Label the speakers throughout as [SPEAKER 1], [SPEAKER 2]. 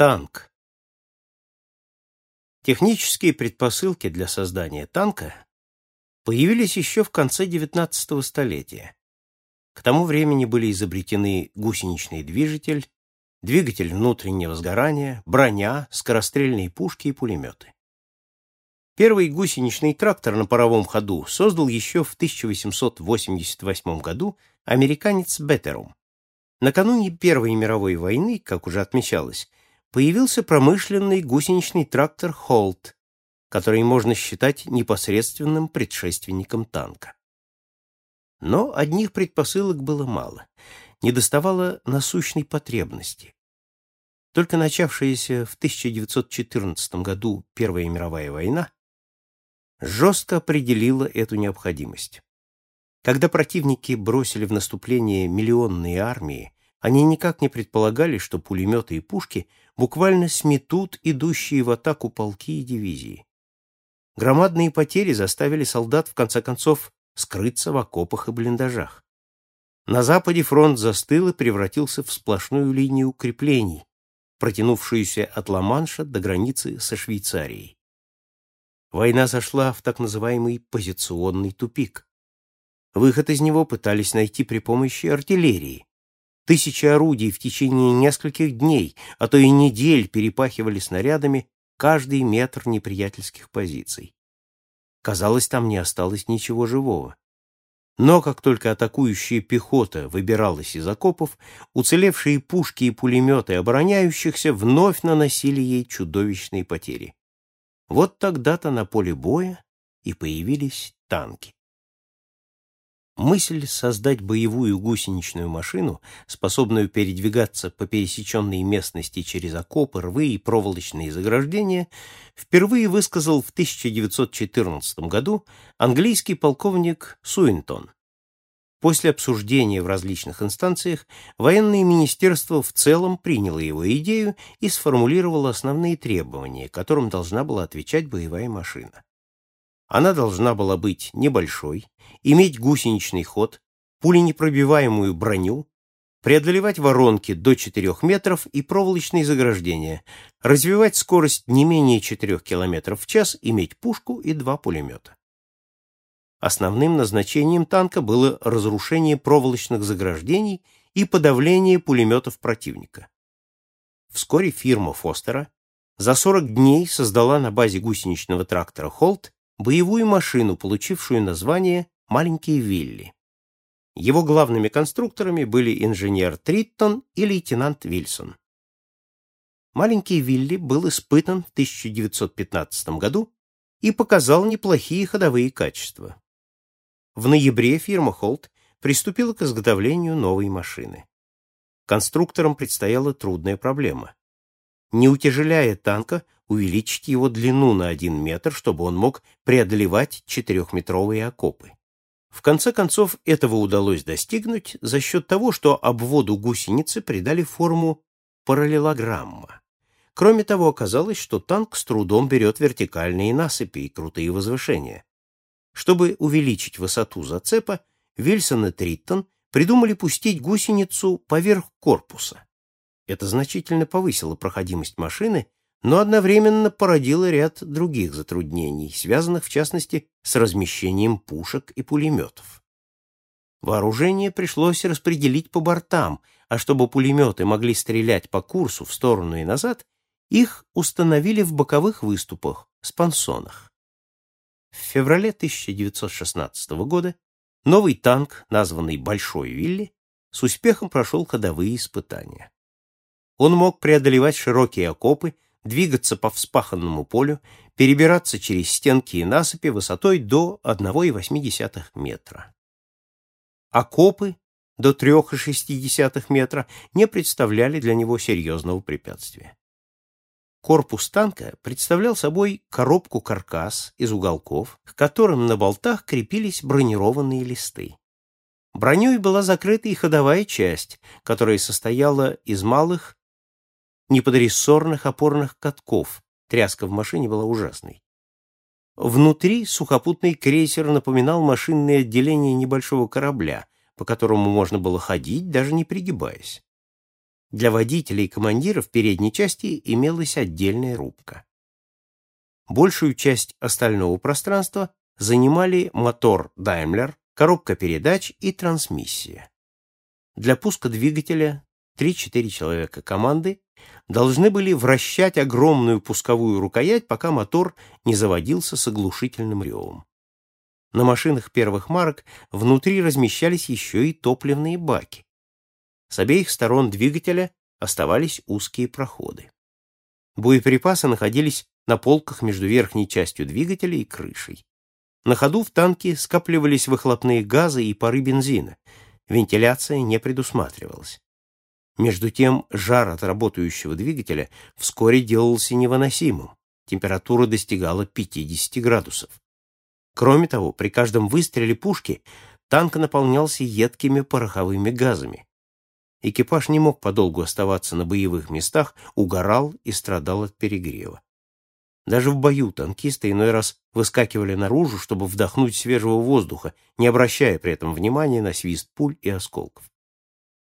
[SPEAKER 1] Танк. Технические предпосылки для создания танка появились еще в конце XIX столетия. К тому времени были изобретены гусеничный движитель, двигатель внутреннего сгорания, броня, скорострельные пушки и пулеметы. Первый гусеничный трактор на паровом ходу создал еще в 1888 году американец Беттерум. Накануне Первой мировой войны, как уже отмечалось, появился промышленный гусеничный трактор «Холт», который можно считать непосредственным предшественником танка. Но одних предпосылок было мало, недоставало насущной потребности. Только начавшаяся в 1914 году Первая мировая война жестко определила эту необходимость. Когда противники бросили в наступление миллионные армии, они никак не предполагали, что пулеметы и пушки буквально сметут идущие в атаку полки и дивизии. Громадные потери заставили солдат, в конце концов, скрыться в окопах и блиндажах. На западе фронт застыл и превратился в сплошную линию укреплений, протянувшуюся от Ла-Манша до границы со Швейцарией. Война зашла в так называемый позиционный тупик. Выход из него пытались найти при помощи артиллерии, Тысячи орудий в течение нескольких дней, а то и недель перепахивали снарядами каждый метр неприятельских позиций. Казалось, там не осталось ничего живого. Но как только атакующая пехота выбиралась из окопов, уцелевшие пушки и пулеметы обороняющихся вновь наносили ей чудовищные потери. Вот тогда-то на поле боя и появились танки. Мысль создать боевую гусеничную машину, способную передвигаться по пересеченной местности через окопы, рвы и проволочные заграждения, впервые высказал в 1914 году английский полковник Суинтон. После обсуждения в различных инстанциях военное министерство в целом приняло его идею и сформулировало основные требования, которым должна была отвечать боевая машина. Она должна была быть небольшой, иметь гусеничный ход, пуленепробиваемую броню, преодолевать воронки до 4 метров и проволочные заграждения, развивать скорость не менее 4 км в час, иметь пушку и два пулемета. Основным назначением танка было разрушение проволочных заграждений и подавление пулеметов противника. Вскоре фирма Фостера за 40 дней создала на базе гусеничного трактора «Холт» боевую машину, получившую название «Маленький Вилли». Его главными конструкторами были инженер Триттон и лейтенант Вильсон. Маленький Вилли был испытан в 1915 году и показал неплохие ходовые качества. В ноябре фирма Холт приступила к изготовлению новой машины. Конструкторам предстояла трудная проблема. Не утяжеляя танка, увеличить его длину на один метр, чтобы он мог преодолевать четырехметровые окопы. В конце концов, этого удалось достигнуть за счет того, что обводу гусеницы придали форму параллелограмма. Кроме того, оказалось, что танк с трудом берет вертикальные насыпи и крутые возвышения. Чтобы увеличить высоту зацепа, Вильсон и Триттон придумали пустить гусеницу поверх корпуса. Это значительно повысило проходимость машины но одновременно породило ряд других затруднений, связанных, в частности, с размещением пушек и пулеметов. Вооружение пришлось распределить по бортам, а чтобы пулеметы могли стрелять по курсу в сторону и назад, их установили в боковых выступах, спансонах. В феврале 1916 года новый танк, названный «Большой Вилли», с успехом прошел ходовые испытания. Он мог преодолевать широкие окопы, двигаться по вспаханному полю, перебираться через стенки и насыпи высотой до 1,8 метра. Окопы до 3,6 метра не представляли для него серьезного препятствия. Корпус танка представлял собой коробку-каркас из уголков, к которым на болтах крепились бронированные листы. Броней была закрыта и ходовая часть, которая состояла из малых неподрессорных опорных катков. Тряска в машине была ужасной. Внутри сухопутный крейсер напоминал машинное отделение небольшого корабля, по которому можно было ходить, даже не пригибаясь. Для водителей и командиров передней части имелась отдельная рубка. Большую часть остального пространства занимали мотор Daimler, коробка передач и трансмиссия. Для пуска двигателя 3-4 человека команды должны были вращать огромную пусковую рукоять, пока мотор не заводился с оглушительным ревом. На машинах первых марок внутри размещались еще и топливные баки. С обеих сторон двигателя оставались узкие проходы. Боеприпасы находились на полках между верхней частью двигателя и крышей. На ходу в танке скапливались выхлопные газы и пары бензина. Вентиляция не предусматривалась. Между тем, жар от работающего двигателя вскоре делался невыносимым. Температура достигала 50 градусов. Кроме того, при каждом выстреле пушки танк наполнялся едкими пороховыми газами. Экипаж не мог подолгу оставаться на боевых местах, угорал и страдал от перегрева. Даже в бою танкисты иной раз выскакивали наружу, чтобы вдохнуть свежего воздуха, не обращая при этом внимания на свист пуль и осколков.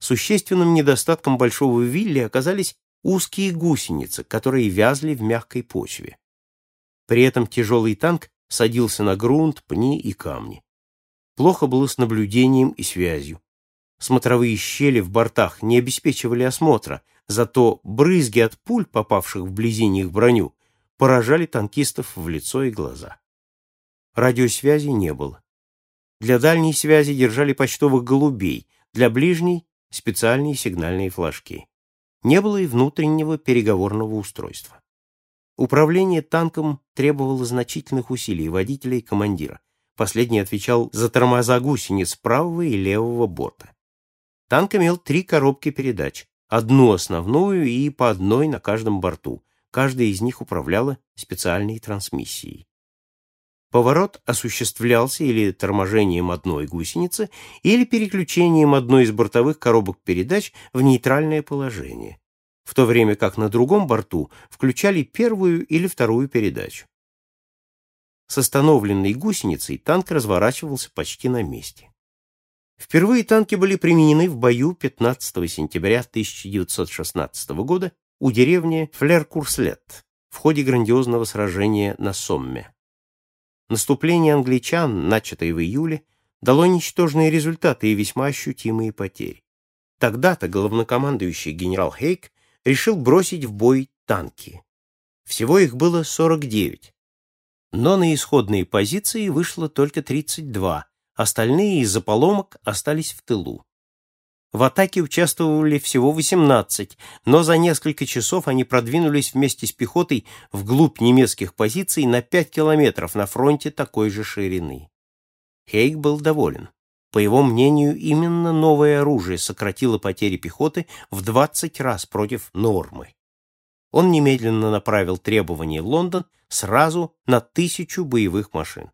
[SPEAKER 1] Существенным недостатком большого вилли оказались узкие гусеницы, которые вязли в мягкой почве. При этом тяжелый танк садился на грунт, пни и камни. Плохо было с наблюдением и связью. Смотровые щели в бортах не обеспечивали осмотра, зато брызги от пуль, попавших вблизи них броню, поражали танкистов в лицо и глаза. Радиосвязи не было. Для дальней связи держали почтовых голубей, для ближней — специальные сигнальные флажки. Не было и внутреннего переговорного устройства. Управление танком требовало значительных усилий водителя и командира. Последний отвечал за тормоза гусениц правого и левого борта. Танк имел три коробки передач, одну основную и по одной на каждом борту. Каждая из них управляла специальной трансмиссией. Поворот осуществлялся или торможением одной гусеницы, или переключением одной из бортовых коробок передач в нейтральное положение в то время как на другом борту включали первую или вторую передачу. С остановленной гусеницей танк разворачивался почти на месте. Впервые танки были применены в бою 15 сентября 1916 года у деревни Флер-Курслет в ходе грандиозного сражения на Сомме. Наступление англичан, начатое в июле, дало ничтожные результаты и весьма ощутимые потери. Тогда-то главнокомандующий генерал Хейк решил бросить в бой танки. Всего их было 49. Но на исходные позиции вышло только 32, остальные из-за поломок остались в тылу. В атаке участвовали всего 18, но за несколько часов они продвинулись вместе с пехотой вглубь немецких позиций на 5 километров на фронте такой же ширины. Хейк был доволен. По его мнению, именно новое оружие сократило потери пехоты в 20 раз против нормы. Он немедленно направил требования в Лондон сразу на тысячу боевых машин.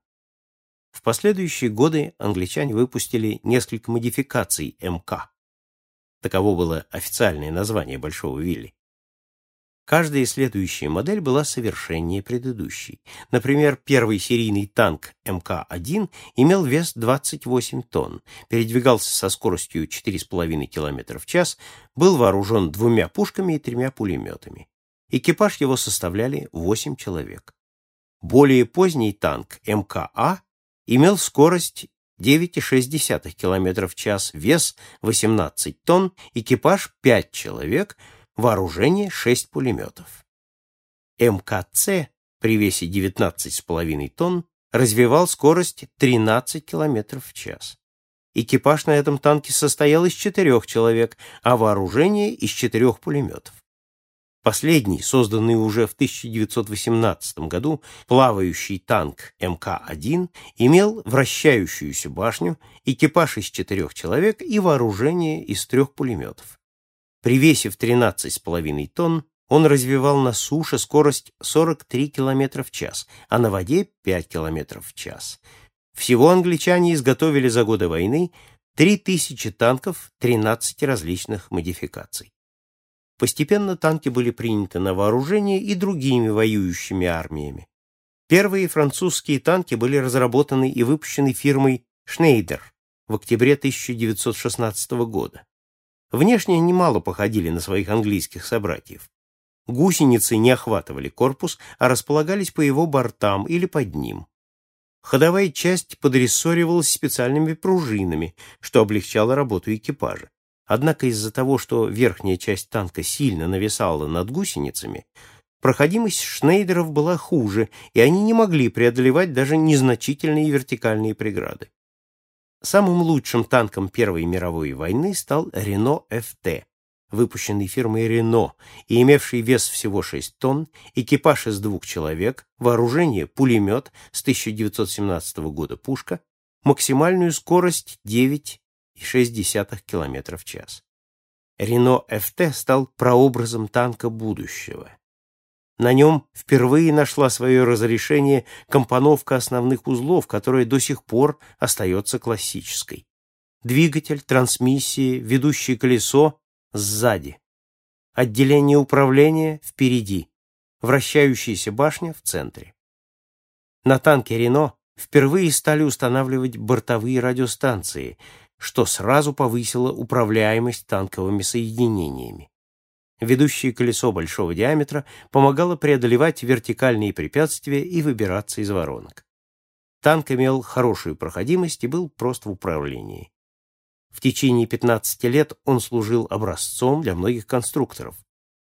[SPEAKER 1] В последующие годы англичане выпустили несколько модификаций МК. Таково было официальное название Большого Вилли. Каждая следующая модель была совершеннее предыдущей. Например, первый серийный танк МК-1 имел вес 28 тонн, передвигался со скоростью 4,5 км в час, был вооружен двумя пушками и тремя пулеметами. Экипаж его составляли 8 человек. Более поздний танк МКА имел скорость 9,6 км в час, вес 18 тонн, экипаж 5 человек – вооружение 6 пулеметов. МКЦ при весе 19,5 тонн развивал скорость 13 км в час. Экипаж на этом танке состоял из четырех человек, а вооружение из четырех пулеметов. Последний, созданный уже в 1918 году, плавающий танк МК-1 имел вращающуюся башню, экипаж из четырех человек и вооружение из трех пулеметов. При весе в 13,5 тонн он развивал на суше скорость 43 км в час, а на воде 5 км в час. Всего англичане изготовили за годы войны 3000 танков 13 различных модификаций. Постепенно танки были приняты на вооружение и другими воюющими армиями. Первые французские танки были разработаны и выпущены фирмой Schneider в октябре 1916 года. Внешне они мало походили на своих английских собратьев. Гусеницы не охватывали корпус, а располагались по его бортам или под ним. Ходовая часть подрессоривалась специальными пружинами, что облегчало работу экипажа. Однако из-за того, что верхняя часть танка сильно нависала над гусеницами, проходимость шнейдеров была хуже, и они не могли преодолевать даже незначительные вертикальные преграды. Самым лучшим танком Первой мировой войны стал Рено ФТ, выпущенный фирмой Рено и имевший вес всего 6 тонн, экипаж из двух человек, вооружение пулемет с 1917 года пушка, максимальную скорость 9,6 км в час. Рено ФТ стал прообразом танка будущего. На нем впервые нашла свое разрешение компоновка основных узлов, которая до сих пор остается классической. Двигатель, трансмиссия, ведущее колесо сзади. Отделение управления впереди. Вращающаяся башня в центре. На танке «Рено» впервые стали устанавливать бортовые радиостанции, что сразу повысило управляемость танковыми соединениями. Ведущее колесо большого диаметра помогало преодолевать вертикальные препятствия и выбираться из воронок. Танк имел хорошую проходимость и был прост в управлении. В течение 15 лет он служил образцом для многих конструкторов.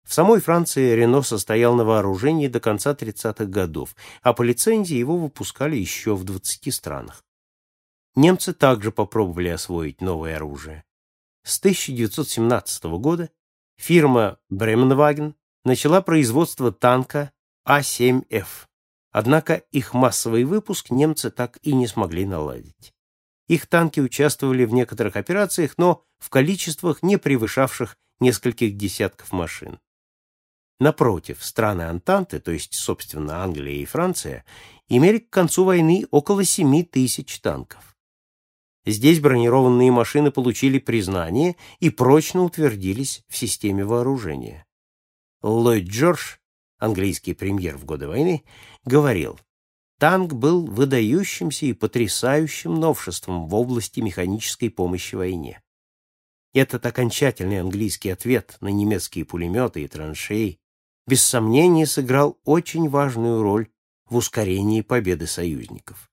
[SPEAKER 1] В самой Франции Рено состоял на вооружении до конца 30-х годов, а по лицензии его выпускали еще в 20 странах. Немцы также попробовали освоить новое оружие. С 1917 года фирма Бременваген начала производство танка А-7Ф, однако их массовый выпуск немцы так и не смогли наладить. Их танки участвовали в некоторых операциях, но в количествах, не превышавших нескольких десятков машин. Напротив, страны Антанты, то есть, собственно, Англия и Франция, имели к концу войны около 7 тысяч танков. Здесь бронированные машины получили признание и прочно утвердились в системе вооружения. Ллойд Джордж, английский премьер в годы войны, говорил, Танк был выдающимся и потрясающим новшеством в области механической помощи войне. Этот окончательный английский ответ на немецкие пулеметы и траншеи без сомнения сыграл очень важную роль в ускорении победы союзников.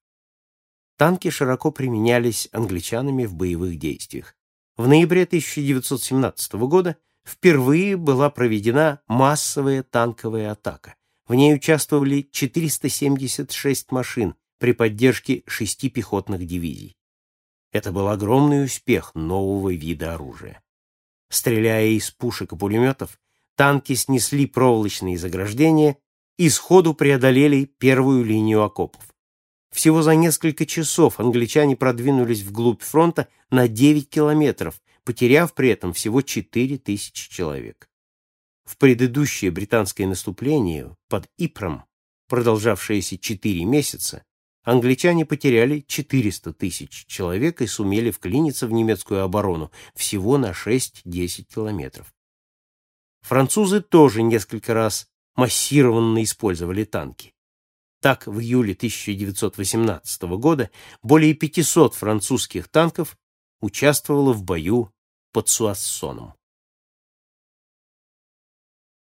[SPEAKER 1] Танки широко применялись англичанами в боевых действиях. В ноябре 1917 года впервые была проведена массовая танковая атака, в ней участвовали 476 машин при поддержке шести пехотных дивизий. Это был огромный успех нового вида оружия. Стреляя из пушек и пулеметов, танки снесли проволочные заграждения и сходу преодолели первую линию окопов. Всего за несколько часов англичане продвинулись вглубь фронта на 9 километров, потеряв при этом всего 4 тысячи человек. В предыдущее британское наступление под Ипром, продолжавшееся четыре месяца, англичане потеряли 400 тысяч человек и сумели вклиниться в немецкую оборону всего на 6-10 километров. Французы тоже несколько раз массированно использовали танки. Так, в июле 1918 года более 500 французских танков участвовало в бою под Суассоном.